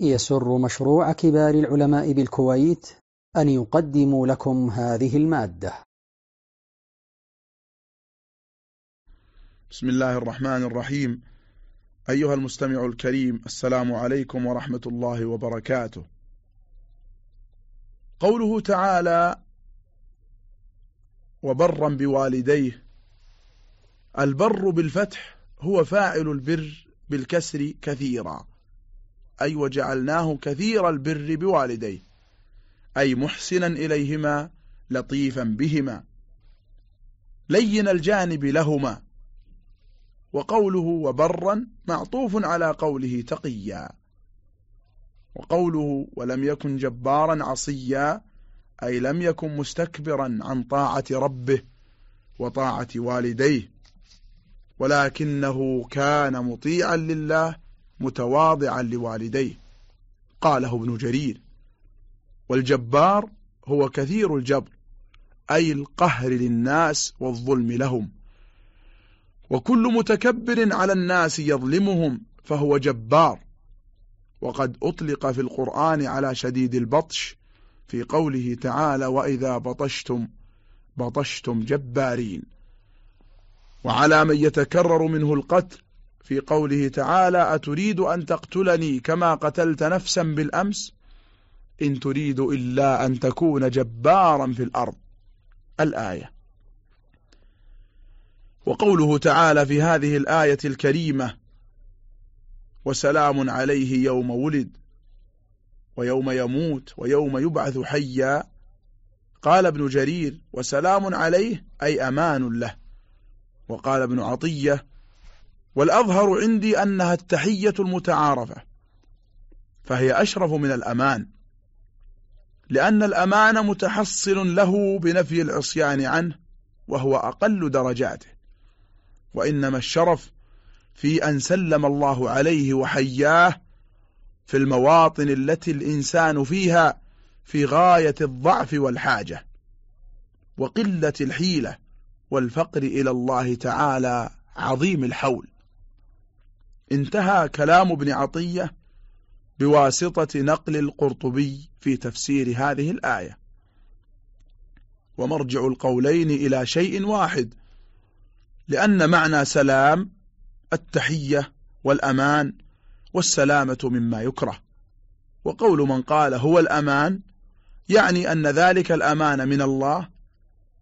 يسر مشروع كبار العلماء بالكويت أن يقدم لكم هذه المادة. بسم الله الرحمن الرحيم. أيها المستمع الكريم السلام عليكم ورحمة الله وبركاته. قوله تعالى وبرا بوالديه البر بالفتح هو فاعل البر بالكسر كثيرا. أي وجعلناه كثير البر بوالديه أي محسنا إليهما لطيفا بهما. لين الجانب لهما. وقوله وبرا معطوف على قوله تقيا. وقوله ولم يكن جبارا عصيا أي لم يكن مستكبرا عن طاعة ربه وطاعة والديه. ولكنه كان مطيعا لله متواضعا لوالديه. قاله ابن جرير والجبار هو كثير الجبر أي القهر للناس والظلم لهم. وكل متكبر على الناس يظلمهم فهو جبار. وقد أطلق في القرآن على شديد البطش في قوله تعالى وإذا بطشتم بطشتم جبارين. وعلى من يتكرر منه القتل في قوله تعالى أتريد أن تقتلني كما قتلت نفسا بالأمس؟ إن تريد إلا أن تكون جبارا في الأرض. الآية. وقوله تعالى في هذه الآية الكريمة وسلام عليه يوم ولد ويوم يموت ويوم يبعث حيا. قال ابن جرير وسلام عليه أي أمان له. وقال ابن عطية والأظهر عندي أنها التحية المتعارفة فهي أشرف من الأمان لأن الأمان متحصل له بنفي العصيان عنه وهو أقل درجاته وإنما الشرف في أن سلم الله عليه وحياه في المواطن التي الإنسان فيها في غاية الضعف والحاجة وقلة الحيلة والفقر إلى الله تعالى عظيم الحول. انتهى كلام ابن عطية بواسطة نقل القرطبي في تفسير هذه الآية. ومرجع القولين إلى شيء واحد لأن معنى سلام التحية والأمان والسلامة مما يكره. وقول من قال هو الأمان يعني أن ذلك الأمان من الله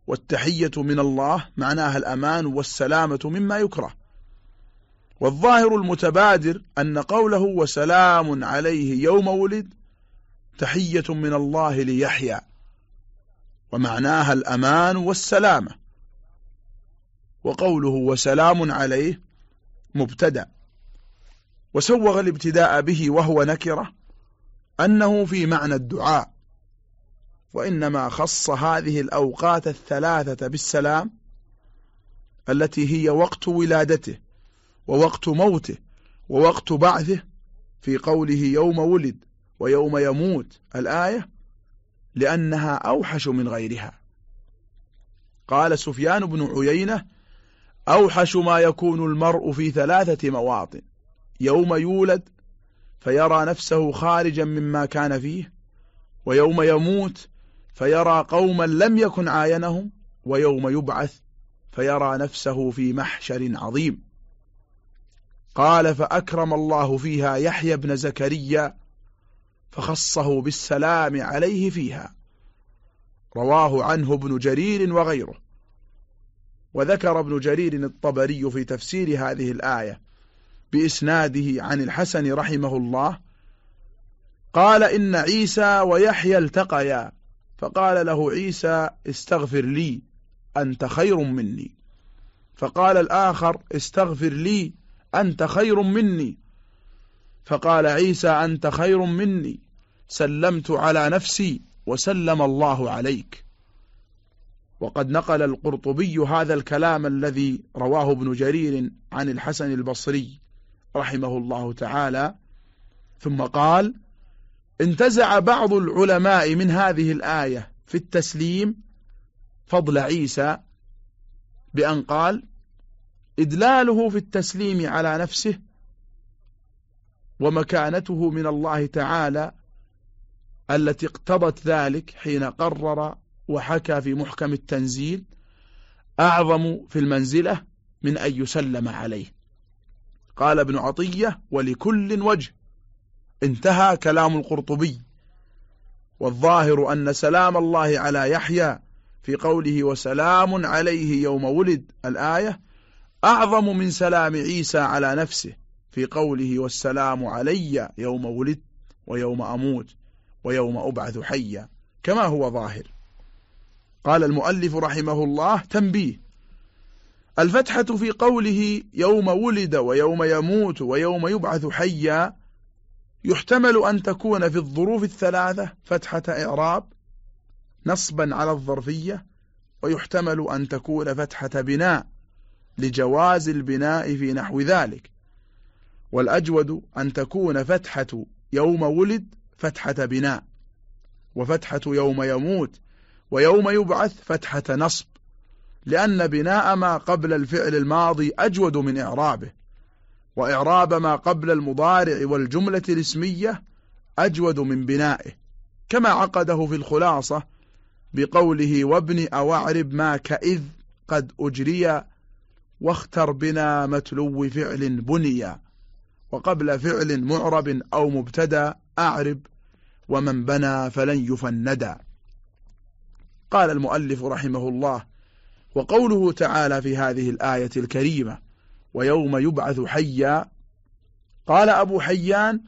والتحية من الله معناها الأمان والسلامة مما يكره. والظاهر المتبادر أن قوله وسلام عليه يوم ولد تحية من الله ليحيى ومعناها الأمان والسلامة. وقوله وسلام عليه مبتدأ. وسوغ الابتداء به وهو نكرة أنه في معنى الدعاء. وإنما خص هذه الأوقات الثلاثة بالسلام التي هي وقت ولادته. ووقت موته ووقت بعثه في قوله يوم ولد ويوم يموت الآية لأنها أوحش من غيرها. قال سفيان بن عيينة أوحش ما يكون المرء في ثلاثة مواطن يوم يولد فيرى نفسه خارجا مما كان فيه ويوم يموت فيرى قوما لم يكن عاينهم ويوم يبعث فيرى نفسه في محشر عظيم. قال فأكرم الله فيها يحيى بن زكريا فخصه بالسلام عليه فيها. رواه عنه ابن جرير وغيره. وذكر ابن جرير الطبري في تفسير هذه الآية بإسناده عن الحسن رحمه الله. قال إن عيسى ويحيى التقيا. فقال له عيسى استغفر لي أنت خير مني. فقال الآخر استغفر لي أنت خير مني. فقال عيسى أنت خير مني. سلمت على نفسي وسلم الله عليك. وقد نقل القرطبي هذا الكلام الذي رواه ابن جرير عن الحسن البصري رحمه الله تعالى. ثم قال انتزع بعض العلماء من هذه الآية في التسليم. فضل عيسى بأن قال إدلاله في التسليم على نفسه ومكانته من الله تعالى التي اقتضت ذلك حين قرر وحكى في محكم التنزيل أعظم في المنزلة من أن يسلم عليه. قال ابن عطية ولكل وجه انتهى كلام القرطبي والظاهر أن سلام الله على يحيى في قوله وسلام عليه يوم ولد الآية أعظم من سلام عيسى على نفسه في قوله والسلام علي يوم ولد ويوم أموت ويوم أبعث حيا كما هو ظاهر. قال المؤلف رحمه الله تنبيه. الفتحة في قوله يوم ولد ويوم يموت ويوم يبعث حيا يحتمل أن تكون في الظروف الثلاثة فتحة إعراب نصبا على الظرفية ويحتمل أن تكون فتحة بناء. لجواز البناء في نحو ذلك. والأجود أن تكون فتحة يوم ولد فتحة بناء وفتحة يوم يموت ويوم يبعث فتحة نصب لأن بناء ما قبل الفعل الماضي أجود من إعرابه وإعراب ما قبل المضارع والجملة الاسمية أجود من بنائه كما عقده في الخلاصة بقوله وابن أو اعرب ما كإذ قد أجري واختر بنا متلو فعل بنيا وقبل فعل معرب أو مبتدا أعرب ومن بنى فلن يفندا قال المؤلف رحمه الله وقوله تعالى في هذه الآية الكريمة ويوم يبعث حيا قال أبو حيان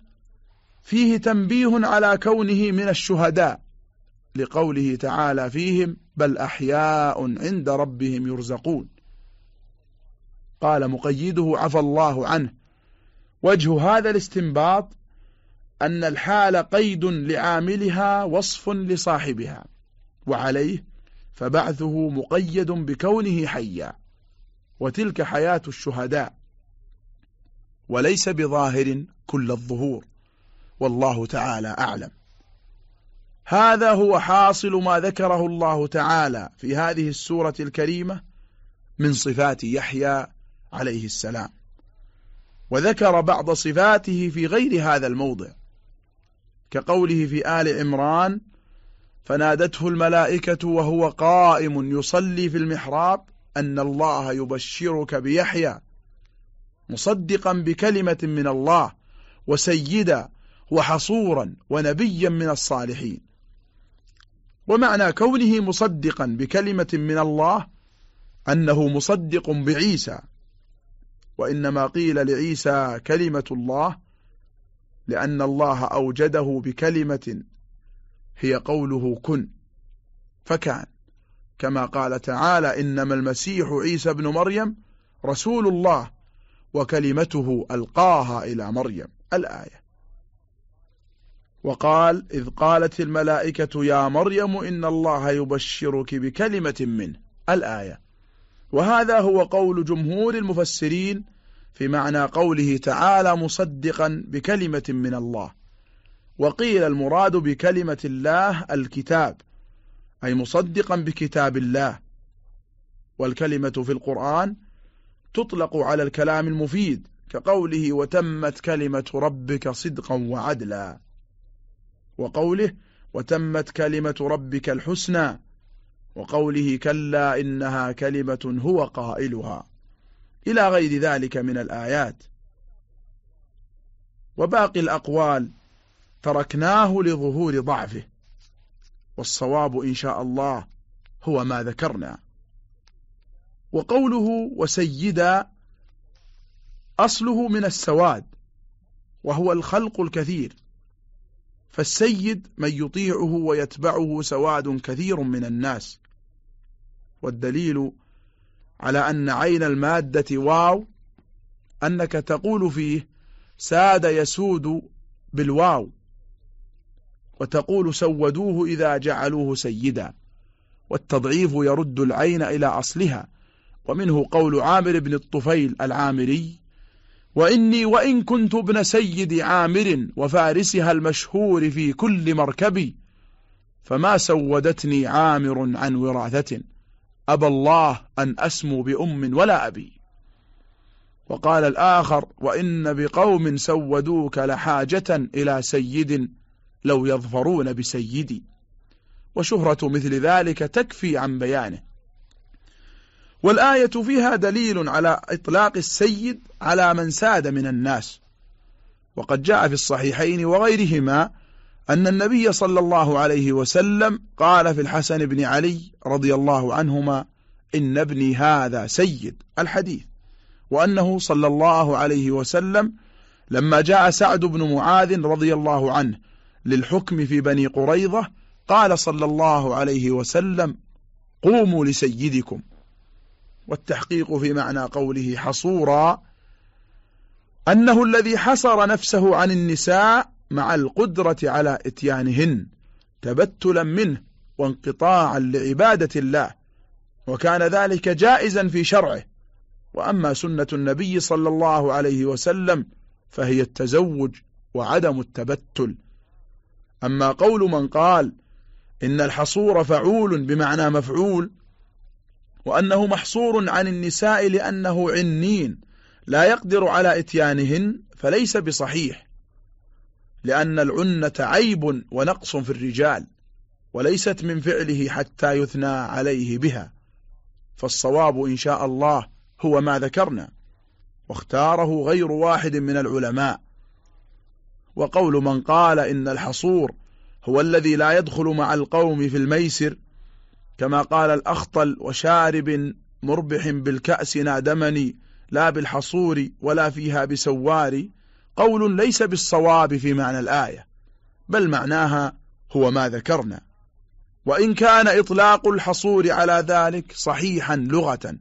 فيه تنبيه على كونه من الشهداء لقوله تعالى فيهم بل أحياء عند ربهم يرزقون. قال مقيده عفى الله عنه. وجه هذا الاستنباط أن الحال قيد لعاملها وصف لصاحبها وعليه فبعثه مقيد بكونه حيا وتلك حياة الشهداء وليس بظاهر كل الظهور والله تعالى أعلم. هذا هو حاصل ما ذكره الله تعالى في هذه السورة الكريمة من صفات يحيى عليه السلام. وذكر بعض صفاته في غير هذا الموضع كقوله في آل عمران فنادته الملائكة وهو قائم يصلي في المحراب أن الله يبشرك بيحيى مصدقا بكلمة من الله وسيدا وحصورا ونبيا من الصالحين. ومعنى كونه مصدقا بكلمة من الله أنه مصدق بعيسى وإنما قيل لعيسى كلمة الله لأن الله أوجده بكلمة هي قوله كن فكان. كما قال تعالى إنما المسيح عيسى بن مريم رسول الله وكلمته ألقاها إلى مريم الآية. وقال إذ قالت الملائكة يا مريم إن الله يبشرك بكلمة منه الآية. وهذا هو قول جمهور المفسرين في معنى قوله تعالى مصدقا بكلمة من الله. وقيل المراد بكلمة الله الكتاب أي مصدقا بكتاب الله. والكلمة في القرآن تطلق على الكلام المفيد كقوله وتمت كلمة ربك صدقا وعدلا. وقوله وتمت كلمة ربك الحسنى وقوله كلا إنها كلمة هو قائلها. إلى غير ذلك من الآيات. وباقي الأقوال تركناه لظهور ضعفه. والصواب إن شاء الله هو ما ذكرنا. وقوله وسيدا أصله من السواد وهو الخلق الكثير. فالسيد من يطيعه ويتبعه سواد كثير من الناس. والدليل على أن عين المادة واو أنك تقول فيه ساد يسود بالواو وتقول سودوه إذا جعلوه سيدا والتضعيف يرد العين إلى أصلها ومنه قول عامر بن الطفيل العامري وإني وإن كنت ابن سيد عامر وفارسها المشهور في كل مركبي فما سودتني عامر عن وراثة أبى الله أن أسمو بأم ولا أبي. وقال الآخر وإن بقوم سودوك لحاجة إلى سيد لو يظفرون بسيدي. وشهرة مثل ذلك تكفي عن بيانه. والآية فيها دليل على إطلاق السيد على من ساد من الناس. وقد جاء في الصحيحين وغيرهما أن النبي صلى الله عليه وسلم قال في الحسن بن علي رضي الله عنهما إن ابني هذا سيد الحديث. وأنه صلى الله عليه وسلم لما جاء سعد بن معاذ رضي الله عنه للحكم في بني قريظة قال صلى الله عليه وسلم قوموا لسيدكم. والتحقيق في معنى قوله حصورا أنه الذي حصر نفسه عن النساء مع القدرة على إتيانهن تبتلا منه وانقطاعا لعبادة الله وكان ذلك جائزا في شرعه. وأما سنة النبي صلى الله عليه وسلم فهي التزوج وعدم التبتل. أما قول من قال إن الحصور فعول بمعنى مفعول وأنه محصور عن النساء لأنه عنين لا يقدر على إتيانهن فليس بصحيح. لأن العنة عيب ونقص في الرجال وليست من فعله حتى يثنى عليه بها. فالصواب إن شاء الله هو ما ذكرنا واختاره غير واحد من العلماء. وقول من قال إن الحصور هو الذي لا يدخل مع القوم في الميسر كما قال الأخطل وشارب مربح بالكأس نادمني لا بالحصور ولا فيها بسوار قول ليس بالصواب في معنى الآية بل معناها هو ما ذكرنا. وإن كان إطلاق الحصور على ذلك صحيحا لغة.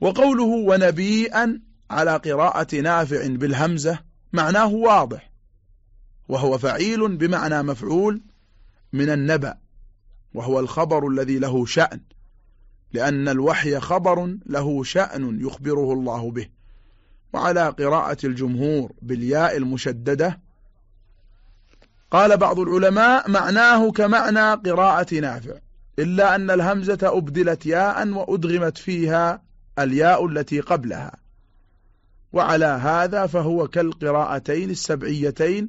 وقوله ونبيئا على قراءة نافع بالهمزة معناه واضح. وهو فعيل بمعنى مفعول من النبأ وهو الخبر الذي له شأن لأن الوحي خبر له شأن يخبره الله به. وعلى قراءة الجمهور بالياء المشددة. قال بعض العلماء معناه كمعنى قراءة نافع إلا أن الهمزة أبدلت ياء وأدغمت فيها الياء التي قبلها. وعلى هذا فهو كالقراءتين السبعيتين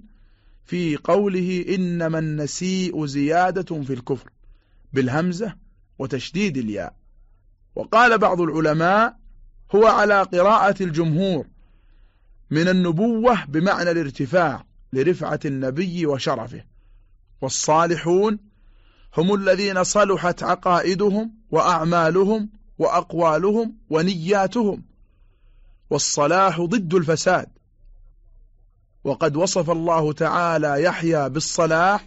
في قوله إنما النسيء زيادة في الكفر بالهمزة وتشديد الياء. وقال بعض العلماء هو على قراءة الجمهور من النبوة بمعنى الارتفاع لرفعة النبي وشرفه. والصالحون هم الذين صلحت عقائدهم وأعمالهم وأقوالهم ونياتهم. والصلاح ضد الفساد. وقد وصف الله تعالى يحيى بالصلاح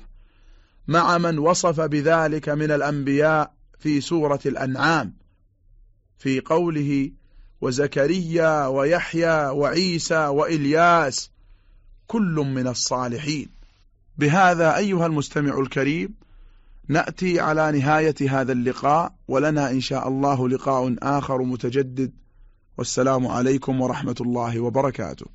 مع من وصف بذلك من الأنبياء في سورة الأنعام. في قوله وزكريا ويحيى وعيسى وإلياس كل من الصالحين. بهذا أيها المستمع الكريم نأتي على نهاية هذا اللقاء ولنا إن شاء الله لقاء آخر متجدد. والسلام عليكم ورحمة الله وبركاته.